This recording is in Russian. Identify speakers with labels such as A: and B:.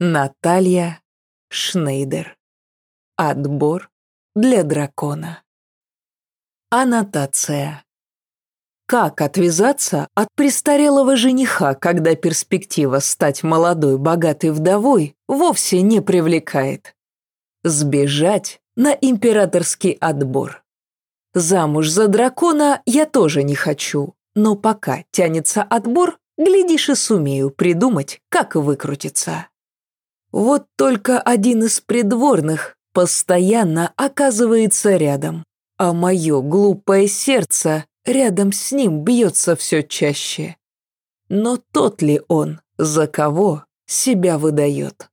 A: Наталья Шнейдер. Отбор для дракона. Аннотация. Как отвязаться от престарелого жениха, когда перспектива стать молодой, богатой вдовой вовсе не привлекает? Сбежать на императорский отбор. Замуж за дракона я тоже не хочу, но пока тянется отбор, глядишь и сумею придумать, как выкрутиться. Вот только один из придворных постоянно оказывается рядом, а мое глупое сердце рядом с ним бьется все чаще. Но тот ли он, за кого себя выдает?